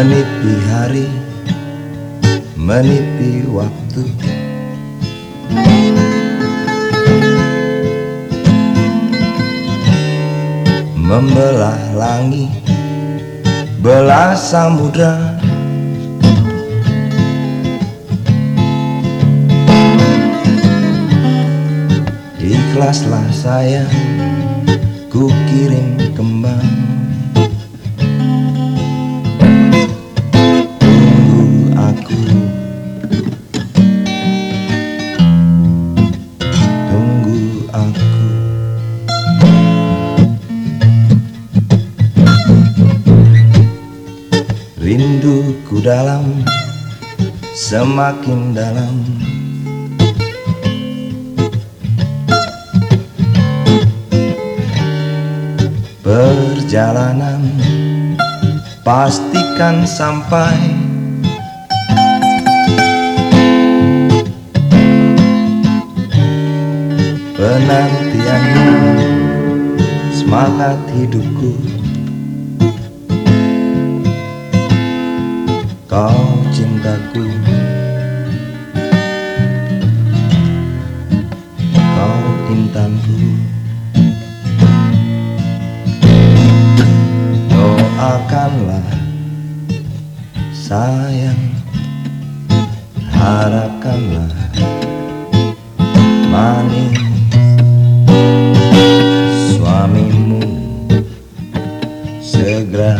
Menipi hari Menipi waktu. Membelah langit Belah samudra. Ikhlaslah sayang Ku kirim kembang Rinduku dalam Semakin dalam. Perjalanan Pastikan sampai. Penantianmu Semangat hidupku Kau cintaku. Kau intanku Doakanlah sayang. Harapkanlah manis Suamimu segera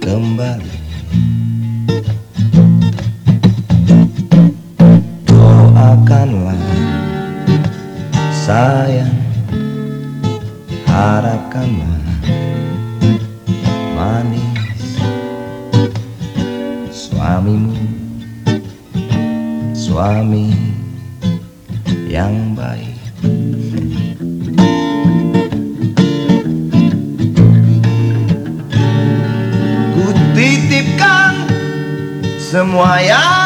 kembali Doakanlah. Sayang Harapkanlah. Manis. Suamimu. Suami yang baik. Ku titipkan semua yang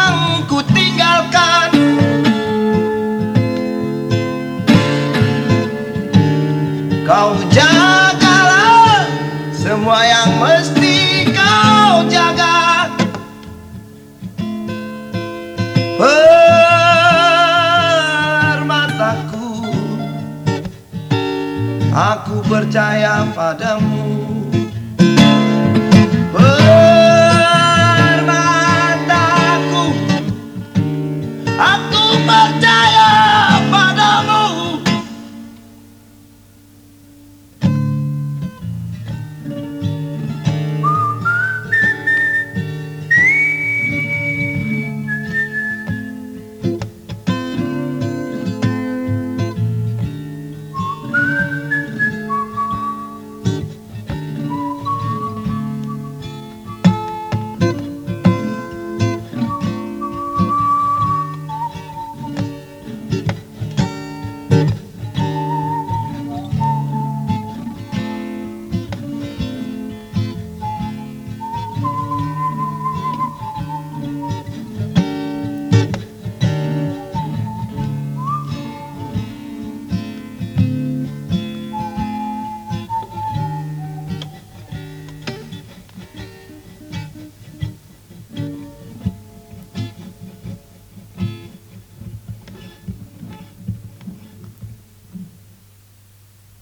Kau jagalah semua yang mesti kau jaga. Permataku Aku percaya padamu. Oh